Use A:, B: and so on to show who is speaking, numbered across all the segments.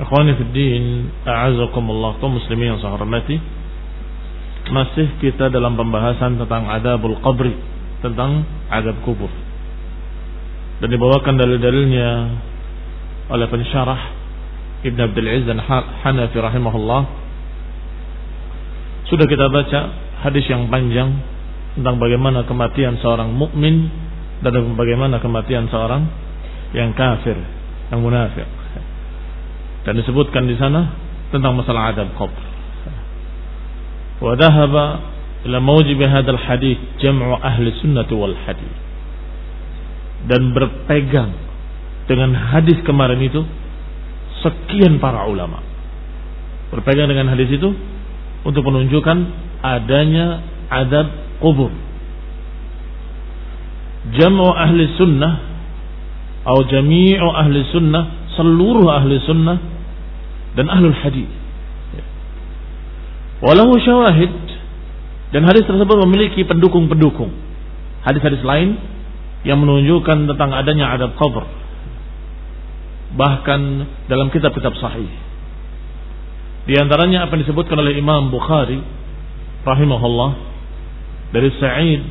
A: Ikhwani fi din, a'azakumullah kaum muslimin yang saya hormati. Masih kita dalam pembahasan tentang adabul qabri, tentang adab kubur. Dan dibawakan dalil-dalilnya oleh pensyarah Ibn Abdul Aziz Hanafi rahimahullah. Sudah kita baca hadis yang panjang tentang bagaimana kematian seorang mukmin dan bagaimana kematian seorang yang kafir, yang munafik. Dan disebutkan di sana tentang masalah adab qabr. Wa dhahaba ila hadis jam'u ahli sunnah wal hadis. Dan berpegang dengan hadis kemarin itu sekian para ulama. Berpegang dengan hadis itu untuk menunjukkan adanya adab kubur. Jam'u ahli sunnah atau jami'u ahli sunnah seluruh ahli sunnah dan ahlul hadis. Walau syawahid dan hadis tersebut memiliki pendukung-pendukung. Hadis-hadis lain yang menunjukkan tentang adanya adab qabr. Bahkan dalam kitab-kitab sahih. Di antaranya apa yang disebutkan oleh Imam Bukhari rahimahullah dari Sa'id,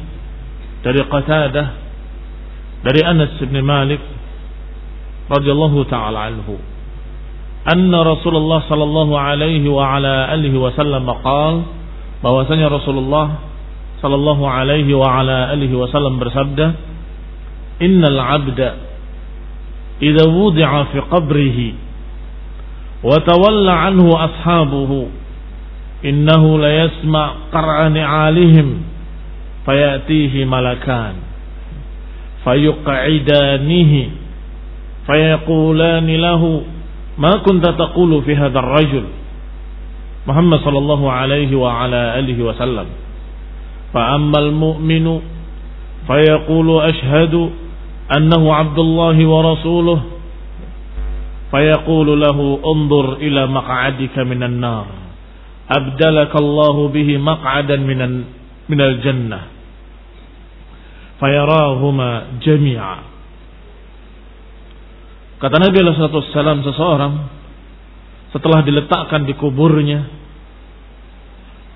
A: dari Qatadah, dari Anas bin Malik radhiyallahu taala anhu anna Rasulullah sallallahu alaihi wa ala alihi wasallam qala bahwasanya Rasulullah sallallahu alaihi wa ala alihi wasallam bersabda innal 'abda idza wudi'a fi qabrihi wa tawalla anhu ashabuhu innahu la yasma' qar'a ni'alihim fayatihi malakan fayuq'idanihi فيقولان له ما كنت تقول في هذا الرجل محمد صلى الله عليه وعلى آله وسلم فأما المؤمن فيقول أشهد أنه عبد الله ورسوله فيقول له انظر إلى مقعدك من النار أبدلك الله به مقعدا من من الجنة فيراهما جميعا Kata Nabi Wasallam seseorang setelah diletakkan di kuburnya,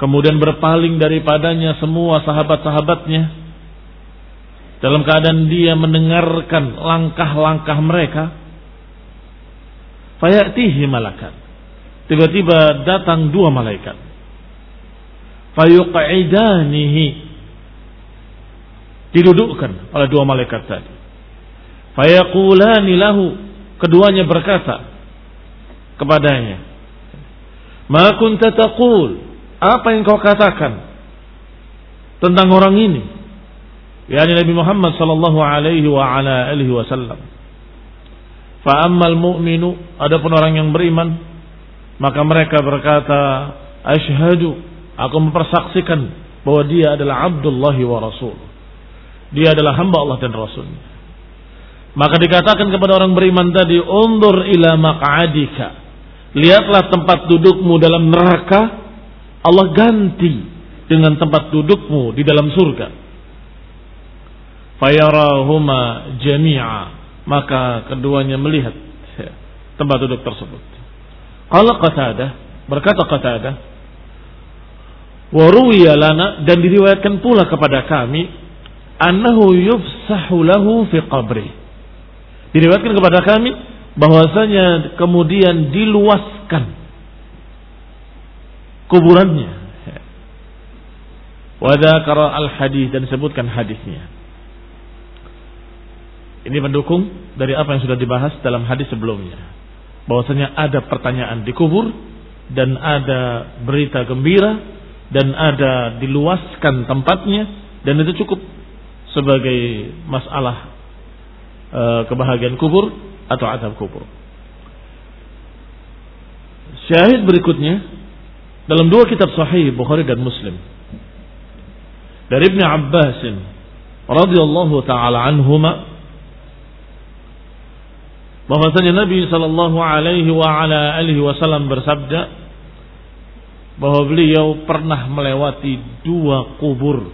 A: kemudian berpaling daripadanya semua sahabat-sahabatnya, dalam keadaan dia mendengarkan langkah-langkah mereka, fayatihi malakan. Tiba-tiba datang dua malaikat. Fayuqa'idanihi. Didudukkan oleh dua malaikat tadi. Fayaqulani lahu Keduanya berkata kepadanya, Ma kunta taqul? Apa yang kau katakan tentang orang ini? Yani Nabi Muhammad sallallahu alaihi wa ala alihi wasallam. Fa ammal mu'minu adapun orang yang beriman maka mereka berkata asyhadu aku mempersaksikan bahwa dia adalah Abdullah wa Rasul. Dia adalah hamba Allah dan Rasulnya. Maka dikatakan kepada orang beriman tadi, undur ila maq'adika. Lihatlah tempat dudukmu dalam neraka, Allah ganti dengan tempat dudukmu di dalam surga. Fayarahuma jami'a. Maka keduanya melihat tempat duduk tersebut. Qala Qatadah, berkata Qatadah, Waruwiya lana dan diriwayatkan pula kepada kami annahu yufsahu lahu fi qabri. Diriwayatkan kepada kami bahwasanya kemudian diluaskan kuburannya. Wadakara al hadis dan disebutkan hadisnya. Ini mendukung dari apa yang sudah dibahas dalam hadis sebelumnya. Bahwasanya ada pertanyaan di kubur dan ada berita gembira dan ada diluaskan tempatnya dan itu cukup sebagai masalah kebahagiaan kubur atau azab kubur. Syahid berikutnya dalam dua kitab sahih Bukhari dan Muslim dari Ibnu Abbas radhiyallahu taala anhuma bahwasanya Nabi sallallahu alaihi wa ala alihi wasallam bersabda bahwa beliau pernah melewati dua kubur.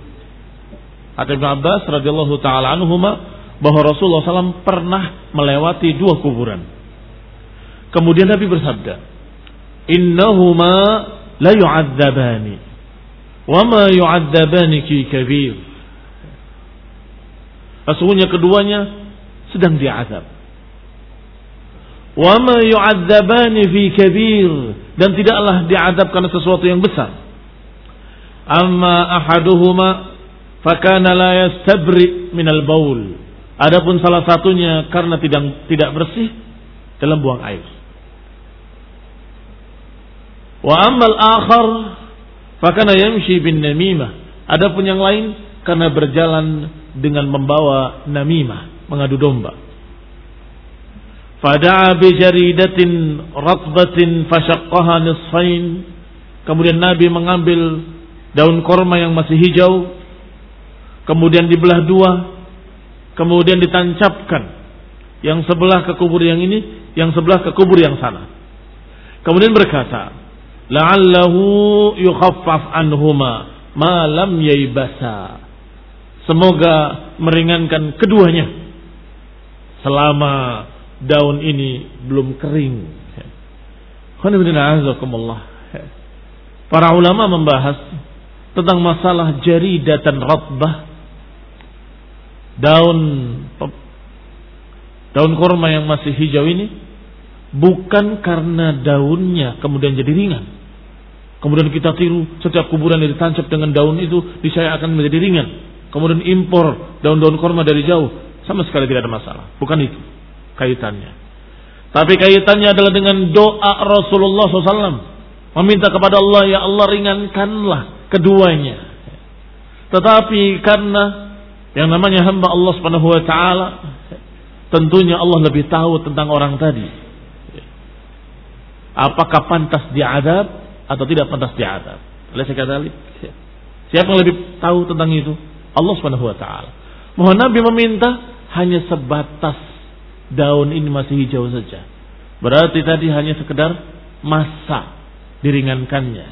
A: Kata Ibnu Abbas radhiyallahu taala anhuma bahwa Rasulullah SAW pernah melewati dua kuburan. Kemudian Nabi bersabda, Innahuma la yu'adzabani, wa ma yu'adzabani ki kabir. Sesungguhnya keduanya sedang diazab. Wa ma yu'adzabani fi kabir dan tidaklah diazab karena sesuatu yang besar. Amma ahaduhuma fakana la yastabri minal baul Adapun salah satunya karena tidak tidak bersih dalam buang air. Wa ammal akhar fakana yamshi bin namimah. Adapun yang lain karena berjalan dengan membawa namimah, mengadu domba. Fada'a bi jaridatin ratbatin fashaqqaha nisfain. Kemudian Nabi mengambil daun korma yang masih hijau, kemudian dibelah dua, kemudian ditancapkan yang sebelah ke kubur yang ini, yang sebelah ke kubur yang sana. Kemudian berkata, la'allahu yukhaffaf anhuma ma lam yaibasa. Semoga meringankan keduanya selama daun ini belum kering. Para ulama membahas tentang masalah jaridatan ratbah daun daun kurma yang masih hijau ini bukan karena daunnya kemudian jadi ringan. Kemudian kita tiru setiap kuburan yang ditancap dengan daun itu disaya akan menjadi ringan. Kemudian impor daun-daun kurma dari jauh sama sekali tidak ada masalah. Bukan itu kaitannya. Tapi kaitannya adalah dengan doa Rasulullah SAW. Meminta kepada Allah, ya Allah ringankanlah keduanya. Tetapi karena yang namanya hamba Allah Subhanahu wa taala tentunya Allah lebih tahu tentang orang tadi. Apakah pantas diadab atau tidak pantas diadab? Oleh sekali Siapa yang lebih tahu tentang itu? Allah Subhanahu wa taala. Mohon Nabi meminta hanya sebatas daun ini masih hijau saja. Berarti tadi hanya sekedar masa diringankannya.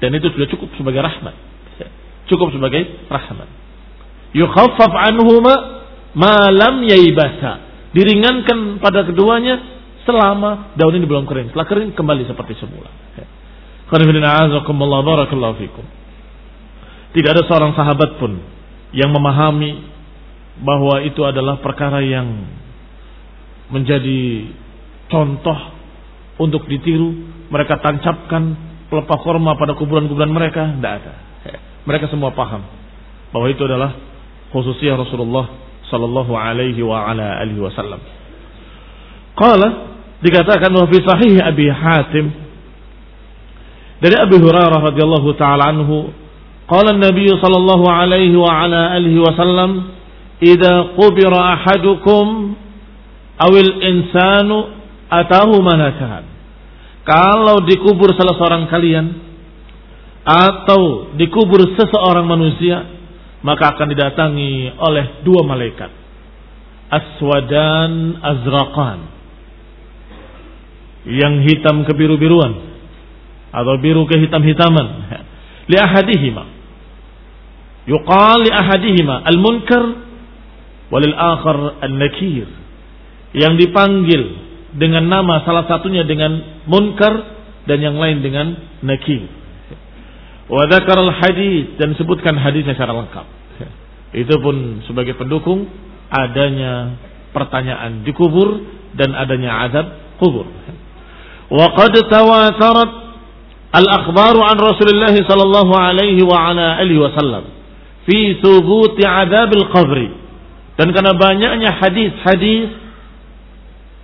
A: Dan itu sudah cukup sebagai rahmat. Cukup sebagai rahmat yukhaffaf anhuma ma lam yaibasa. Diringankan pada keduanya selama daun ini belum kering. Setelah kering kembali seperti semula. Tidak ada seorang sahabat pun yang memahami bahwa itu adalah perkara yang menjadi contoh untuk ditiru. Mereka tancapkan pelepah korma pada kuburan-kuburan mereka. Tidak ada. Mereka semua paham bahwa itu adalah khususnya Rasulullah sallallahu alaihi wa ala alihi wasallam. Qala dikatakan wa fi sahih Abi Hatim Dari Abu Hurairah radhiyallahu taala anhu, qala Nabi sallallahu alaihi wa ala alihi wasallam, "Idza qubira ahadukum awil insanu atahu malakan." Kalau dikubur salah seorang kalian atau dikubur seseorang manusia, maka akan didatangi oleh dua malaikat. Aswadan azraqan. Yang hitam kebiru-biruan. Atau biru kehitam-hitaman. Li ahadihima. Yuqal li ahadihima al-munkar walil akhar an-nakir. Yang dipanggil dengan nama salah satunya dengan munkar dan yang lain dengan nakir Wadakar al hadis dan sebutkan hadisnya secara lengkap. Itu pun sebagai pendukung adanya pertanyaan di kubur dan adanya azab kubur. Wa qad al-akhbar an Rasulullah sallallahu alaihi wa ala alihi wasallam fi thubut azab al-qabr. Dan karena banyaknya hadis-hadis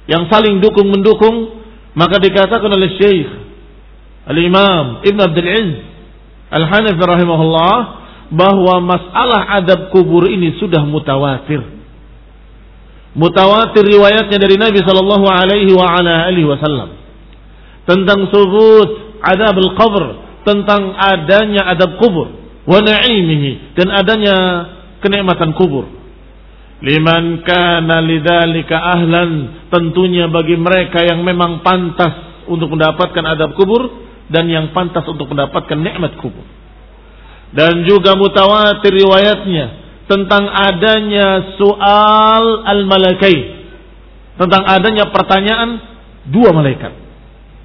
A: yang saling dukung mendukung, maka dikatakan oleh Syekh Al-Imam Ibn Abdul Aziz Al-Hanafi rahimahullah bahwa masalah adab kubur ini sudah mutawatir. Mutawatir riwayatnya dari Nabi sallallahu alaihi wa ala alihi wasallam tentang subut adab al-qabr, tentang adanya adab kubur, wa na'imihi dan adanya kenikmatan kubur. Liman kana lidzalika ahlan, tentunya bagi mereka yang memang pantas untuk mendapatkan adab kubur dan yang pantas untuk mendapatkan nikmat kubur. Dan juga mutawatir riwayatnya tentang adanya soal al-malakai, tentang adanya pertanyaan dua malaikat,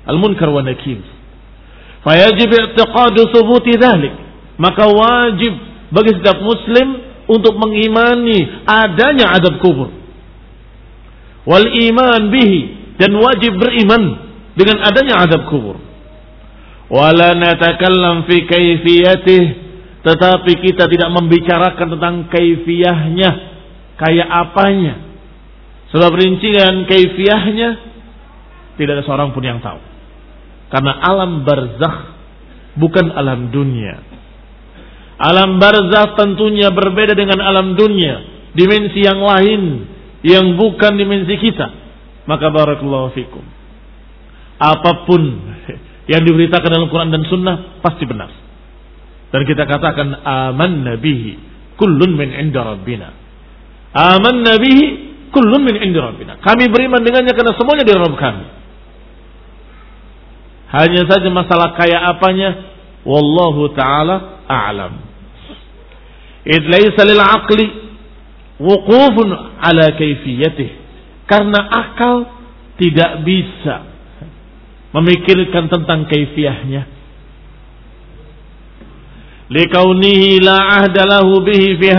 A: al-munkar wa nakir. Fayajib i'tiqadu thubuti dhalik. Maka wajib bagi setiap muslim untuk mengimani adanya adab kubur. Wal iman bihi dan wajib beriman dengan adanya adab kubur. Wala natakallam fi kaifiyatih tetapi kita tidak membicarakan tentang kaifiyahnya kayak apanya. Sebab rincian kaifiyahnya tidak ada seorang pun yang tahu. Karena alam barzakh bukan alam dunia. Alam barzakh tentunya berbeda dengan alam dunia, dimensi yang lain yang bukan dimensi kita. Maka barakallahu fikum. Apa pun yang diberitakan dalam Quran dan Sunnah pasti benar. Dan kita katakan aman nabihi kullun min inda rabbina. Aman nabihi kullun min inda rabbina. Kami beriman dengannya karena semuanya dari Rabb kami. Hanya saja masalah kaya apanya wallahu taala a'lam. Id laisa lil aqli wuqufun ala kaifiyatih. Karena akal tidak bisa memikirkan tentang kaifiahnya. Likaunihi la ahda lahu bihi fi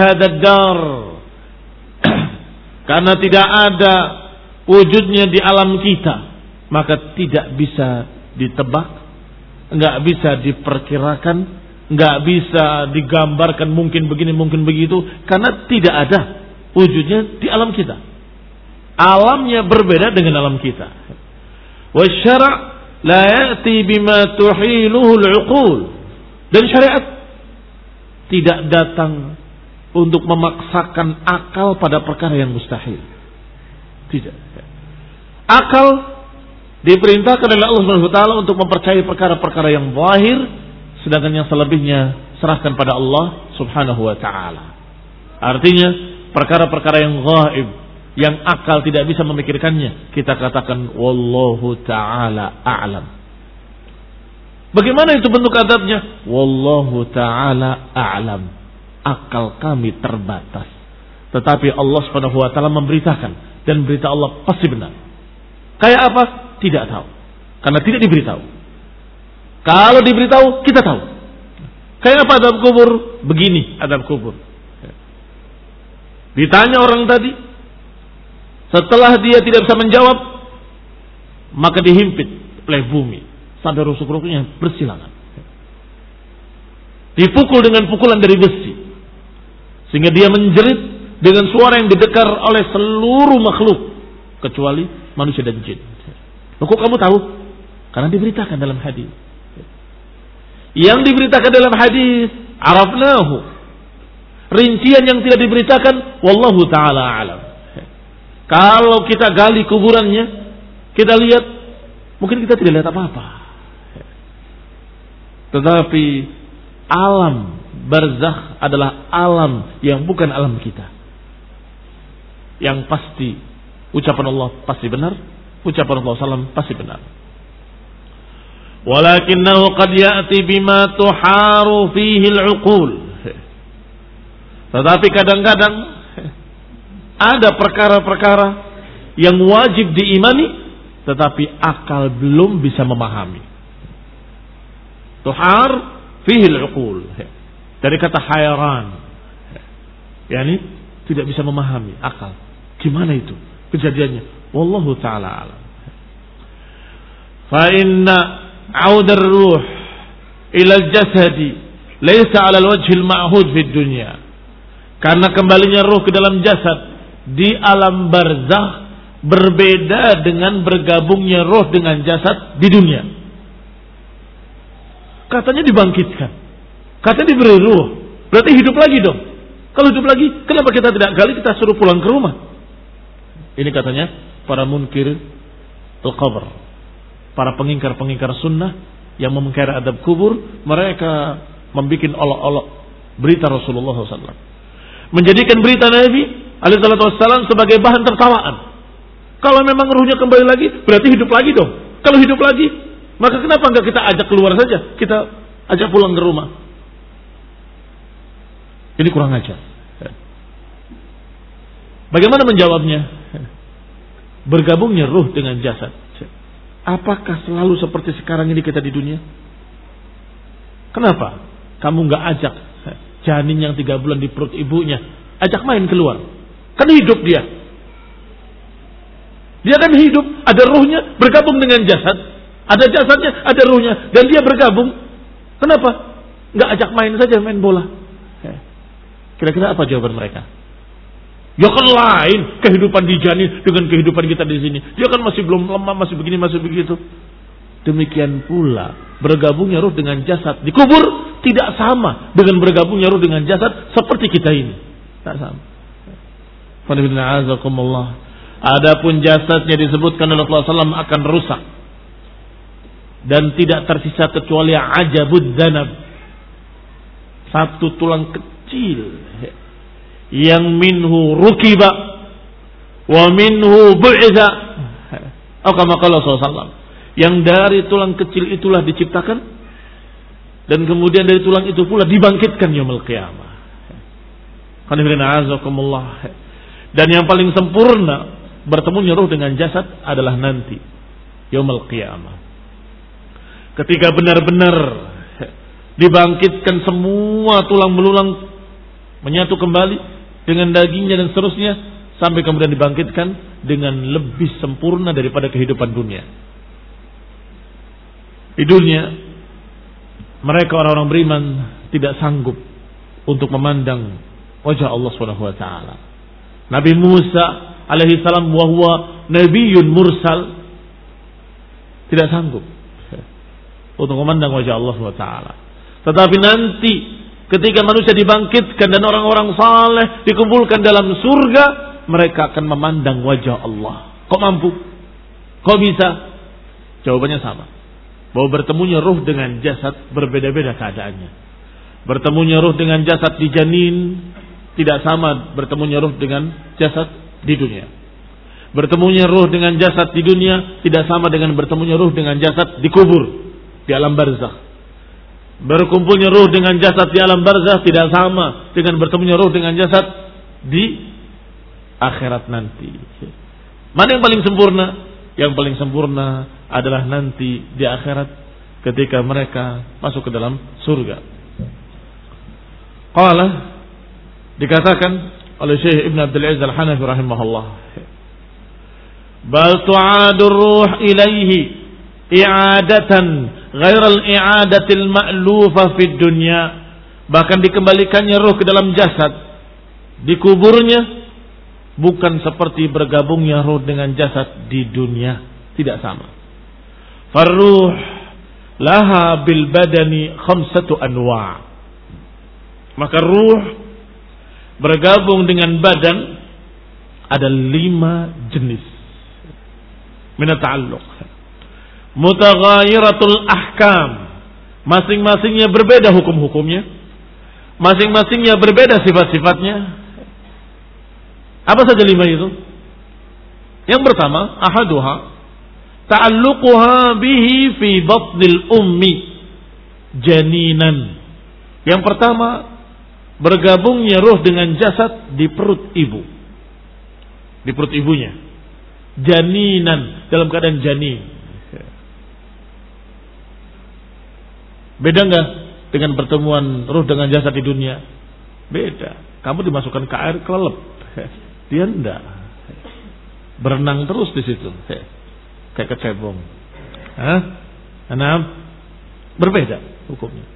A: dar. Karena tidak ada wujudnya di alam kita, maka tidak bisa ditebak, nggak bisa diperkirakan, nggak bisa digambarkan mungkin begini mungkin begitu karena tidak ada wujudnya di alam kita. Alamnya berbeda dengan alam kita. Wasyara' la ya'ti bima tuhiluhu al-uqul. Dan syariat tidak datang untuk memaksakan akal pada perkara yang mustahil. Tidak. Akal Diperintahkan oleh Allah Subhanahu wa taala untuk mempercayai perkara-perkara yang zahir sedangkan yang selebihnya serahkan pada Allah Subhanahu wa taala. Artinya perkara-perkara yang gaib yang akal tidak bisa memikirkannya kita katakan wallahu taala a'lam. Bagaimana itu bentuk adabnya? Wallahu taala a'lam. Akal kami terbatas. Tetapi Allah Subhanahu wa taala memberitakan dan berita Allah pasti benar. Kayak apa? Tidak tahu. Karena tidak diberitahu. Kalau diberitahu, kita tahu. Kayak apa adab kubur? Begini adab kubur. Ditanya orang tadi, setelah dia tidak bisa menjawab, maka dihimpit oleh bumi sampai rusuk-rusuknya bersilangan. Dipukul dengan pukulan dari besi. Sehingga dia menjerit dengan suara yang didekar oleh seluruh makhluk. Kecuali manusia dan jin. Loh, kok kamu tahu? Karena diberitakan dalam hadis. Yang diberitakan dalam hadis, arafnahu. Rincian yang tidak diberitakan, wallahu taala alam. Kalau kita gali kuburannya, kita lihat, mungkin kita tidak lihat apa-apa. Tetapi alam barzakh adalah alam yang bukan alam kita. Yang pasti ucapan Allah pasti benar, ucapan Allah salam pasti benar. Walakinnahu qad ya'ti bima tuharu fihi al-uqul. Tetapi kadang-kadang ada perkara-perkara yang wajib diimani tetapi akal belum bisa memahami. Tuhar fihi al-uqul. Dari kata hayran. Yani tidak bisa memahami akal. Gimana itu kejadiannya? Wallahu taala alam. Fa inna audar ruh ila jasadi laysa ala al-wajhi al-ma'hud fi dunya. Karena kembalinya ruh ke dalam jasad di alam barzah berbeda dengan bergabungnya roh dengan jasad di dunia. Katanya dibangkitkan. Katanya diberi ruh. Berarti hidup lagi dong. Kalau hidup lagi, kenapa kita tidak kali kita suruh pulang ke rumah? Ini katanya para munkir al-qabr para pengingkar-pengingkar sunnah yang memungkari adab kubur, mereka membuat olok-olok berita Rasulullah SAW. Menjadikan berita Nabi Alaihissalam sebagai bahan tertawaan. Kalau memang ruhnya kembali lagi, berarti hidup lagi dong. Kalau hidup lagi, maka kenapa enggak kita ajak keluar saja? Kita ajak pulang ke rumah. Ini kurang ajar. Bagaimana menjawabnya? Bergabungnya ruh dengan jasad. Apakah selalu seperti sekarang ini kita di dunia? Kenapa? Kamu nggak ajak janin yang tiga bulan di perut ibunya, ajak main keluar. Kan hidup dia. Dia kan hidup, ada ruhnya bergabung dengan jasad. Ada jasadnya, ada ruhnya. Dan dia bergabung. Kenapa? Nggak ajak main saja, main bola. Kira-kira apa jawaban mereka? Ya kan lain kehidupan di janin dengan kehidupan kita di sini. Dia kan masih belum lemah, masih begini, masih begitu. Demikian pula bergabungnya ruh dengan jasad di kubur tidak sama dengan bergabungnya ruh dengan jasad seperti kita ini. Tak sama. Adapun jasadnya disebutkan oleh Rasulullah SAW akan rusak dan tidak tersisa kecuali ajabud zanab satu tulang kecil yang minhu rukiba wa minhu atau kama qala sallallahu yang dari tulang kecil itulah diciptakan dan kemudian dari tulang itu pula dibangkitkan yaumul qiyamah. Dan yang paling sempurna bertemunya ruh dengan jasad adalah nanti yaumul qiyamah. Ketika benar-benar dibangkitkan semua tulang belulang menyatu kembali dengan dagingnya dan seterusnya sampai kemudian dibangkitkan dengan lebih sempurna daripada kehidupan dunia. Di dunia mereka orang-orang beriman tidak sanggup untuk memandang wajah Allah Subhanahu wa taala. Nabi Musa alaihi salam wa huwa nabiyyun mursal tidak sanggup untuk memandang wajah Allah taala. Tetapi nanti Ketika manusia dibangkitkan dan orang-orang saleh dikumpulkan dalam surga, mereka akan memandang wajah Allah. Kok mampu? Kok bisa? Jawabannya sama. Bahwa bertemunya ruh dengan jasad berbeda-beda keadaannya. Bertemunya ruh dengan jasad di janin tidak sama bertemunya ruh dengan jasad di dunia. Bertemunya ruh dengan jasad di dunia tidak sama dengan bertemunya ruh dengan jasad di kubur, di alam barzakh. Berkumpulnya ruh dengan jasad di alam barzah tidak sama dengan bertemunya ruh dengan jasad di akhirat nanti. Mana yang paling sempurna? Yang paling sempurna adalah nanti di akhirat ketika mereka masuk ke dalam surga. Qala dikatakan oleh Syekh Ibn Abdul Aziz Al-Hanafi rahimahullah. Bal tu'adur ruh ilaihi i'adatan ghairal i'adatil ma'lufa fid dunya bahkan dikembalikannya roh ke dalam jasad dikuburnya bukan seperti bergabungnya roh dengan jasad di dunia tidak sama farruh laha bil badani khamsatu anwa. Maka ruh bergabung dengan badan ada lima jenis. Mina ta'alluq. Mutaghayiratul ahkam. Masing-masingnya berbeda hukum-hukumnya. Masing-masingnya berbeda sifat-sifatnya. Apa saja lima itu? Yang pertama, ahaduha ta'alluquha bihi fi batnil ummi janinan. Yang pertama, bergabungnya ruh dengan jasad di perut ibu. Di perut ibunya. Janinan, dalam keadaan janin. Beda nggak dengan pertemuan ruh dengan jasad di dunia? Beda. Kamu dimasukkan ke air kelelep. Dia enggak. Berenang terus di situ kayak kecebong. Hah? Enam. Berbeda hukumnya.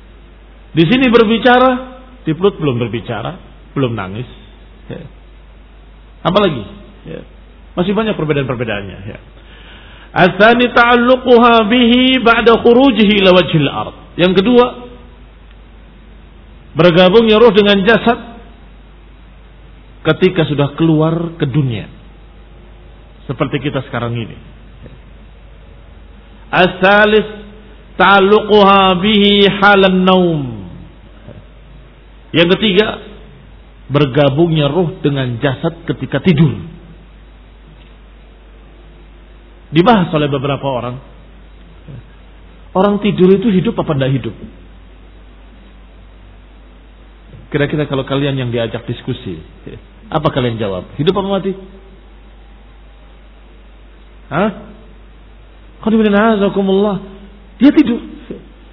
A: Di sini berbicara, di perut belum berbicara, belum nangis. Ya. Apalagi? Ya. Masih banyak perbedaan-perbedaannya. Ya. Asani ta'alluquha bihi ba'da khurujihi ila wajhil ard. Yang kedua, bergabungnya roh dengan jasad ketika sudah keluar ke dunia. Seperti kita sekarang ini. Asalis ta'alluquha bihi halan naum. Yang ketiga, bergabungnya ruh dengan jasad ketika tidur. Dibahas oleh beberapa orang. Orang tidur itu hidup apa tidak hidup? Kira-kira kalau kalian yang diajak diskusi, apa kalian jawab? Hidup apa mati? Hah? Dia tidur.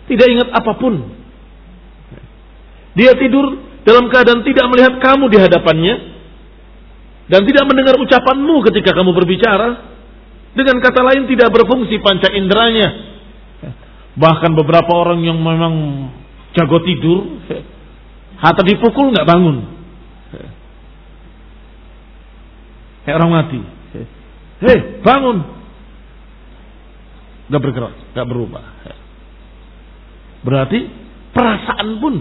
A: Tidak ingat apa pun. Dia tidur dalam keadaan tidak melihat kamu di hadapannya. Dan tidak mendengar ucapanmu ketika kamu berbicara. Dengan kata lain tidak berfungsi panca inderanya. Bahkan beberapa orang yang memang jago tidur. Hatta dipukul nggak bangun. Kayak orang mati. Hei bangun nggak bergerak, nggak berubah. Berarti perasaan pun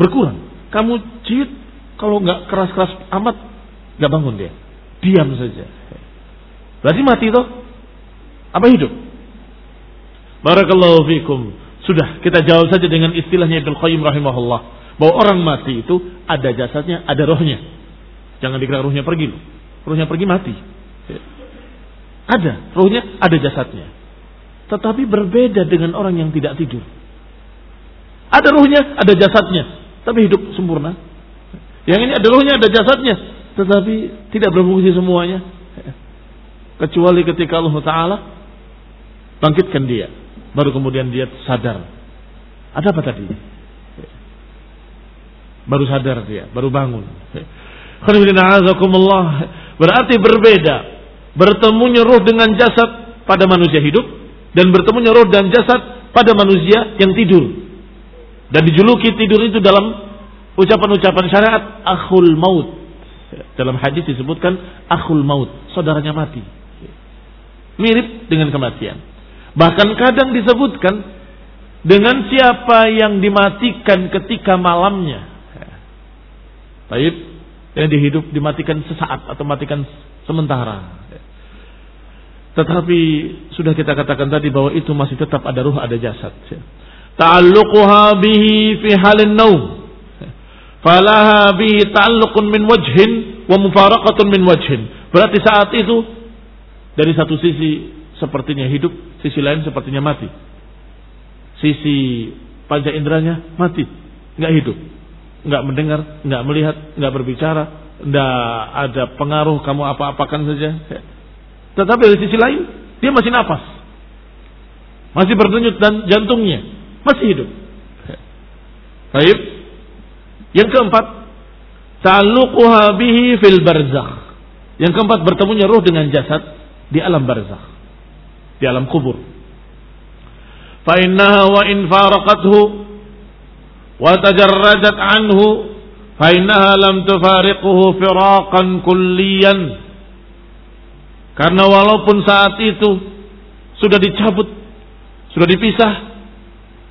A: berkurang. Kamu ciut kalau nggak keras-keras amat nggak bangun dia, diam saja. Berarti mati toh? Apa hidup? Barakallahu fikum. Sudah kita jawab saja dengan istilahnya Ibnu Qayyim rahimahullah bahwa orang mati itu ada jasadnya, ada rohnya. Jangan dikira rohnya pergi loh. Rohnya pergi mati. Ada, rohnya ada jasadnya. Tetapi berbeda dengan orang yang tidak tidur. Ada ruhnya, ada jasadnya. Tapi hidup sempurna. Yang ini ada ruhnya, ada jasadnya. Tetapi tidak berfungsi semuanya. Kecuali ketika Allah Ta'ala bangkitkan dia. Baru kemudian dia sadar. Ada apa tadi? Baru sadar dia, baru bangun. Berarti berbeda. Bertemunya ruh dengan jasad pada manusia hidup dan bertemunya roh dan jasad pada manusia yang tidur. Dan dijuluki tidur itu dalam ucapan-ucapan syariat akhul maut. Dalam hadis disebutkan akhul maut, saudaranya mati. Mirip dengan kematian. Bahkan kadang disebutkan dengan siapa yang dimatikan ketika malamnya. Baik, yang dihidup dimatikan sesaat atau matikan sementara. Tetapi sudah kita katakan tadi bahwa itu masih tetap ada ruh, ada jasad. Ta'alluquha bihi fi halin naum. Falaha bihi ta'alluqun min wajhin wa mufaraqatun min wajhin. Berarti saat itu dari satu sisi sepertinya hidup, sisi lain sepertinya mati. Sisi panca inderanya mati, nggak hidup, nggak mendengar, nggak melihat, nggak berbicara, nggak ada pengaruh kamu apa-apakan saja tetapi dari sisi lain, dia masih nafas. Masih berdenyut dan jantungnya. Masih hidup. Baik. Yang keempat, ta'alluquha bihi fil barzakh. Yang keempat, bertemunya roh dengan jasad di alam barzakh. Di alam kubur. Fa innaha wa in faraqathu wa tajarradat anhu fa innaha lam tufariquhu firaqan kulliyan karena walaupun saat itu sudah dicabut, sudah dipisah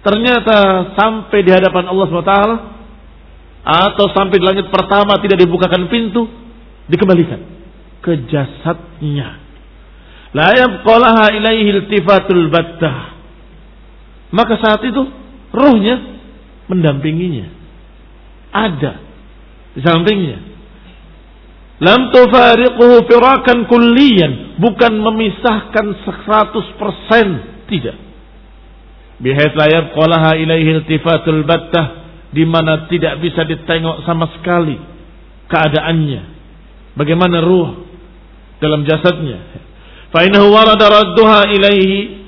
A: ternyata sampai di hadapan Allah SWT atau sampai di langit pertama tidak dibukakan pintu, dikembalikan ke jasadnya. Maka saat itu rohnya mendampinginya. Ada di sampingnya. Lam tufariquhu firakan kulliyan. Bukan memisahkan 100%. Tidak. Bihait la yabqalaha ilaihi iltifatul battah. Di mana tidak bisa ditengok sama sekali keadaannya. Bagaimana ruh dalam jasadnya. Fa'inahu warada radduha ilaihi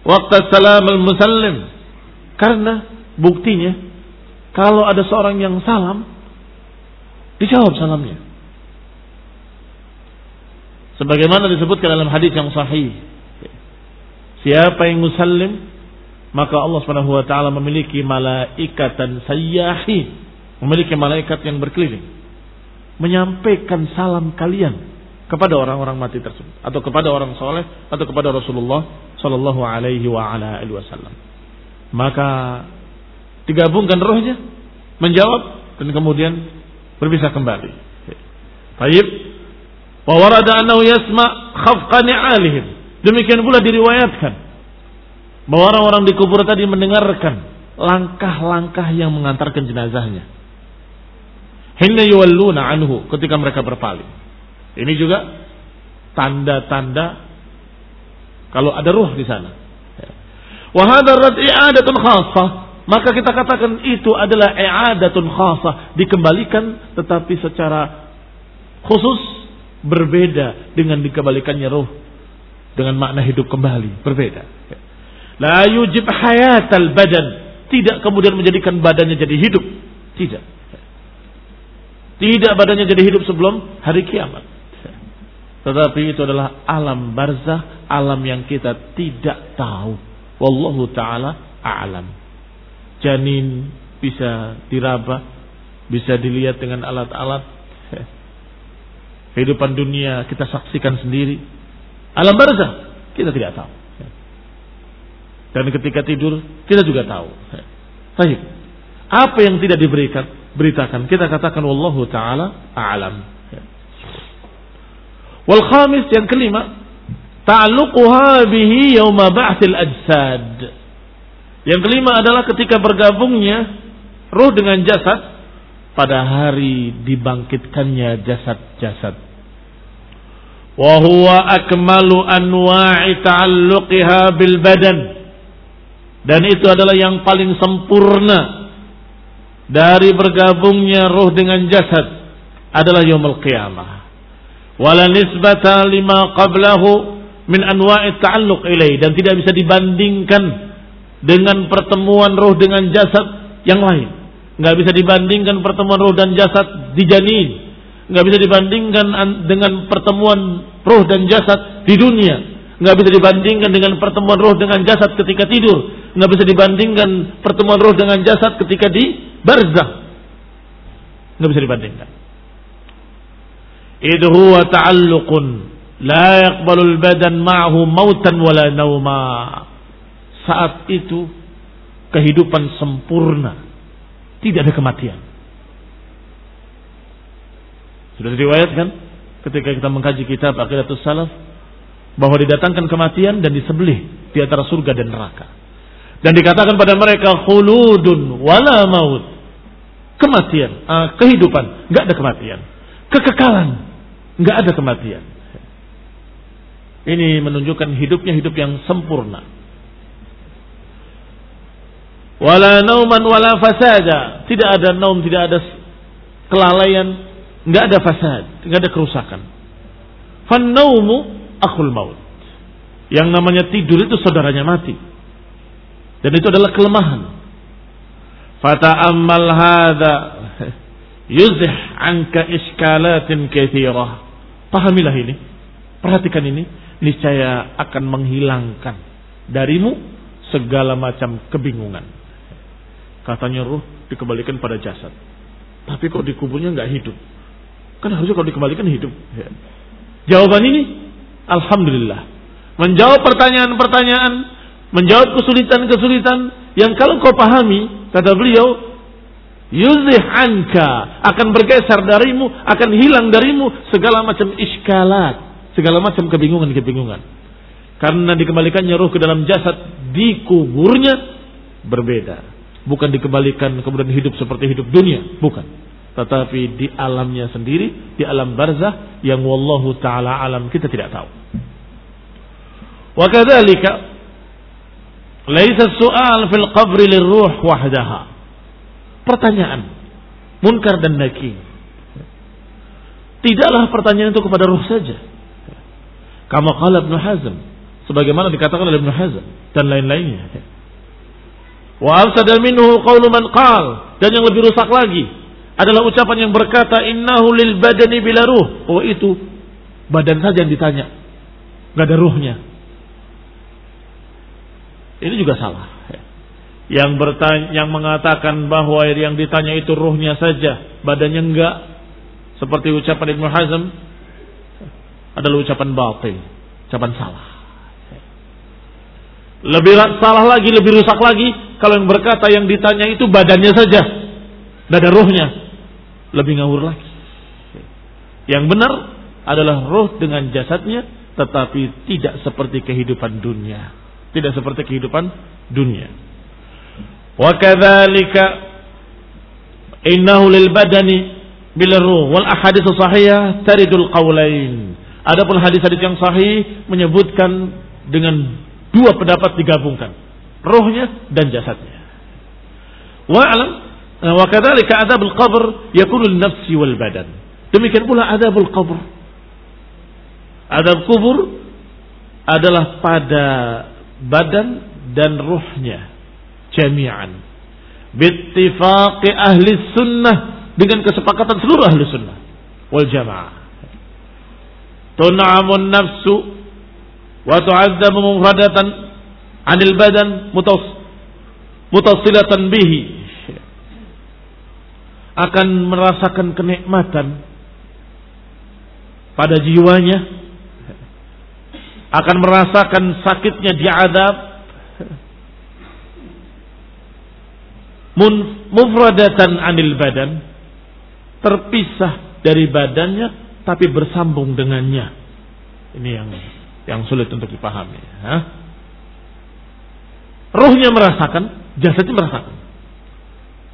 A: Waktu salam al-musallim. Karena buktinya kalau ada seorang yang salam dijawab salamnya. Sebagaimana disebutkan dalam hadis yang sahih. Siapa yang musallim maka Allah Subhanahu wa taala memiliki malaikatan sayyahi, memiliki malaikat yang berkeliling menyampaikan salam kalian kepada orang-orang mati tersebut atau kepada orang soleh atau kepada Rasulullah Shallallahu Alaihi wa ala Wasallam. Maka digabungkan rohnya menjawab dan kemudian berpisah kembali. Baik. Wa warada annahu yasma khafqan alihim. Demikian pula diriwayatkan bahwa orang-orang di kubur tadi mendengarkan langkah-langkah yang mengantarkan jenazahnya. Hina yuwalluna anhu ketika mereka berpaling. Ini juga tanda-tanda kalau ada ruh di sana. Wahadarat i'adatun khasah. Maka kita katakan itu adalah i'adatun khasah. Dikembalikan tetapi secara khusus berbeda dengan dikembalikannya ruh. Dengan makna hidup kembali. Berbeda. La yujib hayatal badan. Tidak kemudian menjadikan badannya jadi hidup. Tidak. Tidak badannya jadi hidup sebelum hari kiamat. Tetapi itu adalah alam barzah, alam yang kita tidak tahu. Wallahu taala a'lam. Janin bisa diraba, bisa dilihat dengan alat-alat. Kehidupan dunia kita saksikan sendiri. Alam barzah kita tidak tahu. Dan ketika tidur kita juga tahu. Baik. Apa yang tidak diberikan, beritakan. Kita katakan wallahu taala a'lam. Wal khamis yang kelima, ta'alluquha bihi yauma ba'tsil ajsad. Yang kelima adalah ketika bergabungnya ruh dengan jasad pada hari dibangkitkannya jasad-jasad. Wa huwa akmalu anwa'i ta'alluqiha bil badan. Dan itu adalah yang paling sempurna dari bergabungnya ruh dengan jasad adalah yaumul qiyamah wala nisbata lima qablahu min anwa'i ta'alluq ilaih dan tidak bisa dibandingkan dengan pertemuan roh dengan jasad yang lain. Nggak bisa dibandingkan pertemuan roh dan jasad di janin. Nggak bisa dibandingkan dengan pertemuan roh dan jasad di dunia. Nggak bisa dibandingkan dengan pertemuan roh dengan jasad ketika tidur. Nggak bisa dibandingkan pertemuan roh dengan jasad ketika di barzah. Nggak bisa dibandingkan. Idh huwa ta'alluqun la yaqbalu al-badan ma'ahu mautan wala nauma. Saat itu kehidupan sempurna. Tidak ada kematian. Sudah diriwayatkan ketika kita mengkaji kitab Aqidatus Salaf bahwa didatangkan kematian dan disembelih di antara surga dan neraka. Dan dikatakan pada mereka khuludun wala maut. Kematian, uh, kehidupan, enggak ada kematian. Kekekalan, Nggak ada kematian. Ini menunjukkan hidupnya hidup yang sempurna. Wala nauman wala fasada. Tidak ada naum, tidak ada kelalaian, nggak ada fasad, nggak ada kerusakan. Fan naumu akhul maut. Yang namanya tidur itu saudaranya mati. Dan itu adalah kelemahan. Fata'ammal hadha yuzih anka iskalatin kathirah. Pahamilah ini. Perhatikan ini. Niscaya akan menghilangkan darimu segala macam kebingungan. Katanya ruh dikembalikan pada jasad. Tapi kok dikuburnya nggak hidup? Kan harusnya kalau dikembalikan hidup. Ya. Jawaban ini, Alhamdulillah. Menjawab pertanyaan-pertanyaan, menjawab kesulitan-kesulitan yang kalau kau pahami, kata beliau, yuzih anka akan bergeser darimu, akan hilang darimu segala macam iskalat, segala macam kebingungan-kebingungan. Karena dikembalikannya ruh ke dalam jasad di kuburnya berbeda. Bukan dikembalikan kemudian hidup seperti hidup dunia, bukan. Tetapi di alamnya sendiri, di alam barzah yang wallahu taala alam kita tidak tahu. Wa kadzalika laisa su'al fil qabri lirruh wahdaha. Pertanyaan munkar dan nakir. Tidaklah pertanyaan itu kepada ruh saja. Kama qala Ibnu Hazm, sebagaimana dikatakan oleh Ibnu Hazm dan lain-lainnya. Wa afsada minhu qawlu man qal dan yang lebih rusak lagi adalah ucapan yang berkata innahu lil badani bila ruh. Oh itu badan saja yang ditanya. Gak ada ruhnya. Ini juga salah. Yang bertanya, yang mengatakan bahwa yang ditanya itu ruhnya saja, badannya enggak. Seperti ucapan Ibnu Hazm adalah ucapan batil, ucapan salah. Lebih salah lagi, lebih rusak lagi kalau yang berkata yang ditanya itu badannya saja, tidak ada rohnya. Lebih ngawur lagi. Yang benar adalah roh dengan jasadnya, tetapi tidak seperti kehidupan dunia. Tidak seperti kehidupan dunia. Wa kadzalika innahu lil badani bil ruh wal ahadits sahihah taridul qaulain. Adapun hadis-hadis yang sahih menyebutkan dengan dua pendapat digabungkan rohnya dan jasadnya. Wa alam wa kadzalika adzabul qabr yakunu nafsi wal badan. Demikian pula adzabul qabr. Adab kubur adalah pada badan dan ruhnya jami'an. Bittifaqi ahli sunnah dengan kesepakatan seluruh ahli sunnah wal jamaah. Tun'amun nafsu wa tu'adzabu mufradatan anil badan mutas mutasilatan bihi akan merasakan kenikmatan pada jiwanya akan merasakan sakitnya di adab mufradatan anil badan terpisah dari badannya tapi bersambung dengannya ini yang yang sulit untuk dipahami ha? Ruhnya merasakan, jasadnya merasakan.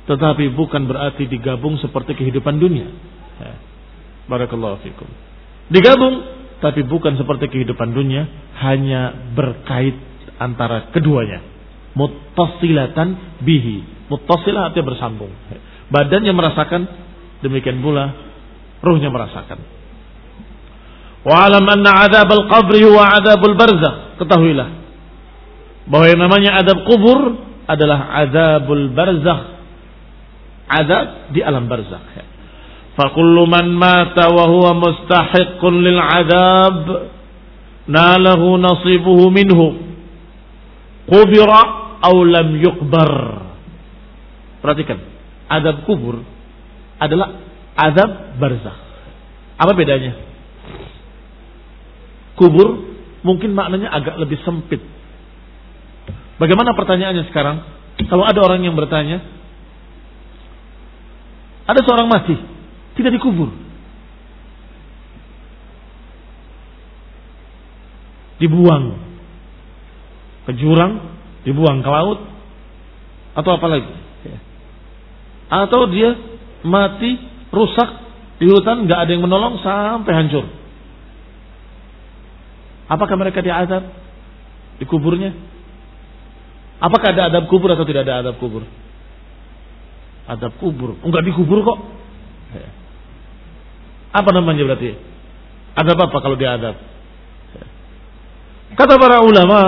A: Tetapi bukan berarti digabung seperti kehidupan dunia. Ya. Barakallahu fikum. Digabung, tapi bukan seperti kehidupan dunia, hanya berkait antara keduanya. Muttasilatan bihi. Muttasilah artinya bersambung. Badannya merasakan, demikian pula ruhnya merasakan. Wa alam anna adab al-qabri huwa adab al-barzakh. Ketahuilah bahwa yang namanya adab kubur adalah adabul barzakh. Adab di alam barzakh. Mata wa huwa mustahiqqun lil adab nalahu nasibuhu minhu. Qubira aw lam yukbar. Perhatikan, adab kubur adalah adab barzakh. Apa bedanya? Kubur mungkin maknanya agak lebih sempit Bagaimana pertanyaannya sekarang? Kalau ada orang yang bertanya, ada seorang mati, tidak dikubur. Dibuang ke jurang, dibuang ke laut, atau apa lagi? Atau dia mati, rusak di hutan, nggak ada yang menolong sampai hancur. Apakah mereka diazab? Dikuburnya? Apakah ada adab kubur atau tidak ada adab kubur? Adab kubur. Enggak dikubur kok. Apa namanya berarti? Adab apa kalau dia adab? Kata para ulama,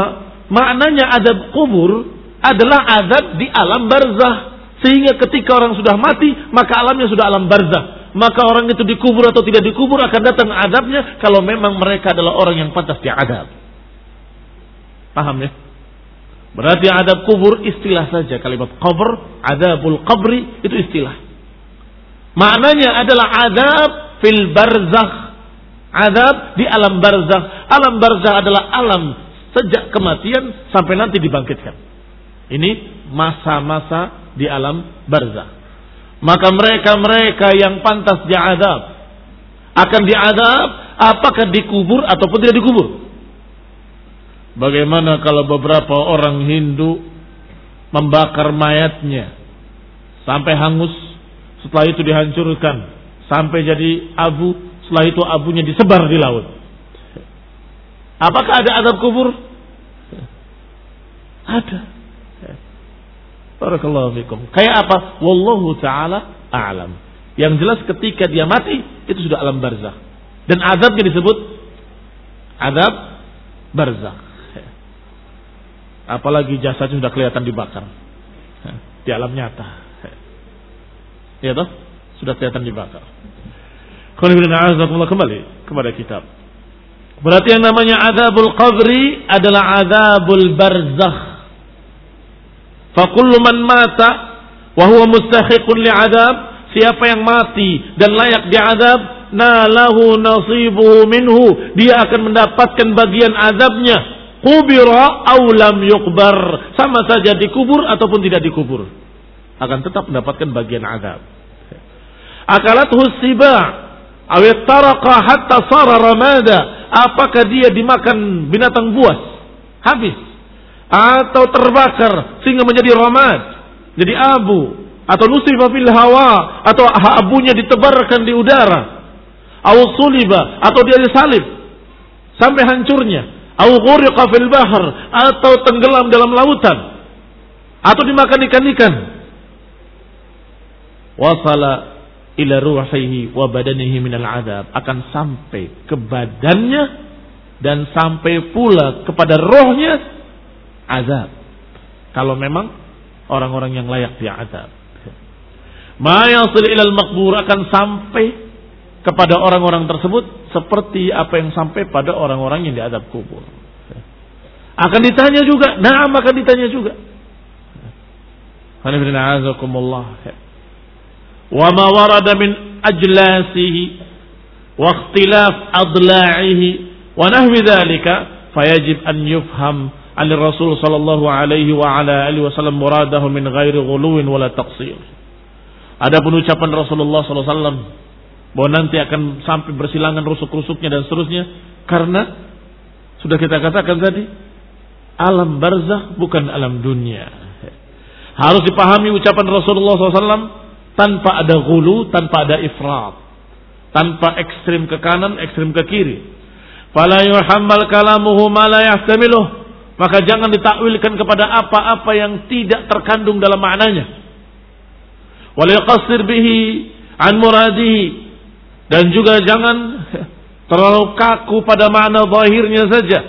A: maknanya adab kubur adalah adab di alam barzah. Sehingga ketika orang sudah mati, maka alamnya sudah alam barzah. Maka orang itu dikubur atau tidak dikubur akan datang adabnya kalau memang mereka adalah orang yang pantas diadab. Paham ya? Berarti adab kubur istilah saja kalimat kubur, adabul qabri itu istilah. Maknanya adalah adab fil barzakh. Adab di alam barzakh. Alam barzakh adalah alam sejak kematian sampai nanti dibangkitkan. Ini masa-masa di alam barzah. Maka mereka-mereka yang pantas diadab akan diadab apakah dikubur ataupun tidak dikubur. Bagaimana kalau beberapa orang Hindu membakar mayatnya sampai hangus, setelah itu dihancurkan sampai jadi abu, setelah itu abunya disebar di laut. Apakah ada adab kubur? Ada. Barakallahu fikum. Kayak apa? Wallahu taala a'lam. Yang jelas ketika dia mati itu sudah alam barzah. Dan azabnya disebut azab barzah. Apalagi jasadnya sudah kelihatan dibakar. Di alam nyata. Ya toh? Sudah kelihatan dibakar. Kembali kepada kitab. Berarti yang namanya azabul qabri adalah azabul barzakh Fakullu man mata wa huwa mustahiqun li'adab, siapa yang mati dan layak diadab, nalahu nasibuhu minhu, dia akan mendapatkan bagian azabnya. Kubira aw lam yukbar, sama saja dikubur ataupun tidak dikubur. Akan tetap mendapatkan bagian azab. Akalat husiba taraka hatta sara ramada. Apakah dia dimakan binatang buas? Habis. Atau terbakar sehingga menjadi ramad, jadi abu atau nusifa fil hawa atau abunya ditebarkan di udara. Atau suliba atau dia disalib sampai hancurnya. Atau fil bahr atau tenggelam dalam lautan. Atau dimakan ikan-ikan. Wasala ila ruhihi wa badanihi minal adab akan sampai ke badannya dan sampai pula kepada rohnya azab. Kalau memang orang-orang yang layak azab. Ma yasil ilal makbur akan sampai kepada orang-orang tersebut seperti apa yang sampai pada orang-orang yang diadab kubur. Akan ditanya juga, nah akan ditanya juga wa ma warada min ajlasihi wa ikhtilaf adla'ihi wa nahwi dhalika fayajib an yufham an Rasul sallallahu alaihi wa ala alihi wasallam muradahu min ghairi ghuluwin wala taqsir. Ucapan Rasulullah SAW. alaihi bahwa nanti akan sampai bersilangan rusuk-rusuknya dan seterusnya karena sudah kita katakan tadi alam barzah bukan alam dunia. Harus dipahami ucapan Rasulullah SAW tanpa ada gulu, tanpa ada ifrat. Tanpa ekstrim ke kanan, ekstrim ke kiri. Fala yuhammal kalamuhu ma maka jangan ditakwilkan kepada apa-apa yang tidak terkandung dalam maknanya. Waliyaqassir bihi an muradihi. Dan juga jangan terlalu kaku pada makna zahirnya saja.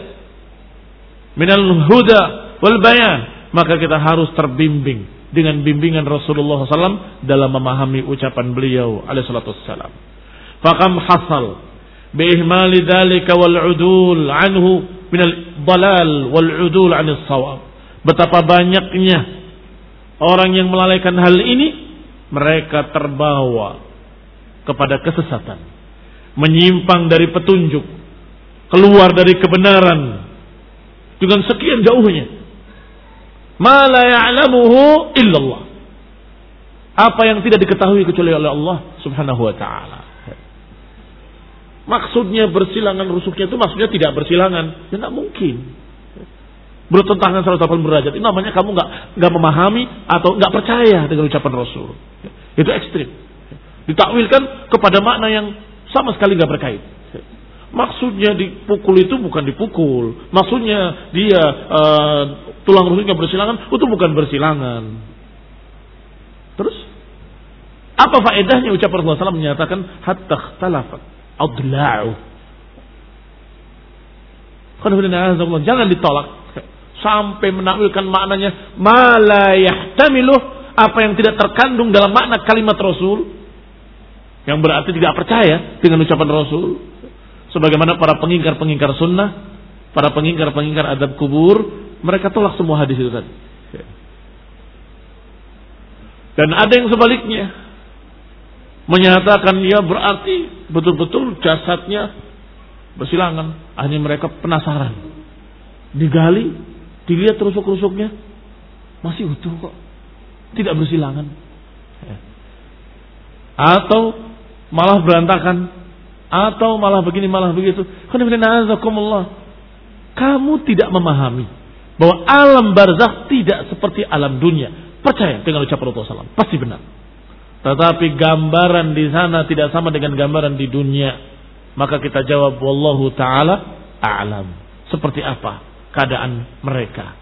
A: Minal huda wal bayan, maka kita harus terbimbing dengan bimbingan Rasulullah SAW dalam memahami ucapan beliau alaihi salatu wassalam. Fakam hasal biihmali dhalika wal udul anhu minal dalal wal udul anis sawab. Betapa banyaknya orang yang melalaikan hal ini, mereka terbawa kepada kesesatan, menyimpang dari petunjuk, keluar dari kebenaran dengan sekian jauhnya. Ma la ya'lamuhu illallah. Apa yang tidak diketahui kecuali oleh Allah Subhanahu wa taala. Maksudnya bersilangan rusuknya itu maksudnya tidak bersilangan. Ya tidak mungkin. Bertentangan 180 derajat. Itu namanya kamu nggak nggak memahami atau nggak percaya dengan ucapan Rasul. Itu ekstrim. Ditakwilkan kepada makna yang sama sekali nggak berkait. Maksudnya dipukul itu bukan dipukul. Maksudnya dia uh, tulang rusuknya bersilangan itu bukan bersilangan. Terus apa faedahnya ucapan Rasulullah SAW menyatakan hatta talafat adla'u. Jangan ditolak sampai menakwilkan maknanya mala yahtamiluh apa yang tidak terkandung dalam makna kalimat Rasul yang berarti tidak percaya dengan ucapan Rasul sebagaimana para pengingkar-pengingkar sunnah para pengingkar-pengingkar adab kubur mereka tolak semua hadis itu tadi dan ada yang sebaliknya menyatakan ya berarti betul-betul jasadnya bersilangan. Hanya mereka penasaran. Digali, dilihat rusuk-rusuknya. Masih utuh kok. Tidak bersilangan. Ya. Atau malah berantakan. Atau malah begini, malah begitu. Kamu tidak memahami bahwa alam barzakh tidak seperti alam dunia. Percaya dengan ucapan Rasulullah SAW. Pasti benar. Tetapi gambaran di sana tidak sama dengan gambaran di dunia. Maka kita jawab, Wallahu ta'ala a'lam. Seperti apa keadaan mereka.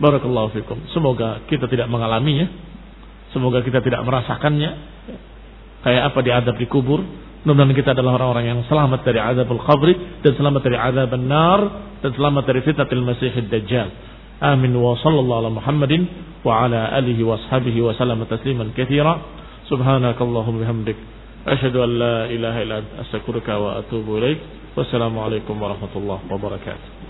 A: Barakallahu fikum. Semoga kita tidak mengalaminya. Semoga kita tidak merasakannya. Kayak apa di adab di kubur. Mudah-mudahan kita adalah orang-orang yang selamat dari azabul qabri dan selamat dari azab nar dan selamat dari fitnatul masihid dajjal. Amin wa sallallahu ala Muhammadin wa ala alihi wa ashabihi wa sallam tasliman katsira. Subhanakallahumma bihamdik asyhadu an la ilaha illa anta astaghfiruka wa atubu ilaik. Wassalamu alaikum warahmatullahi wabarakatuh.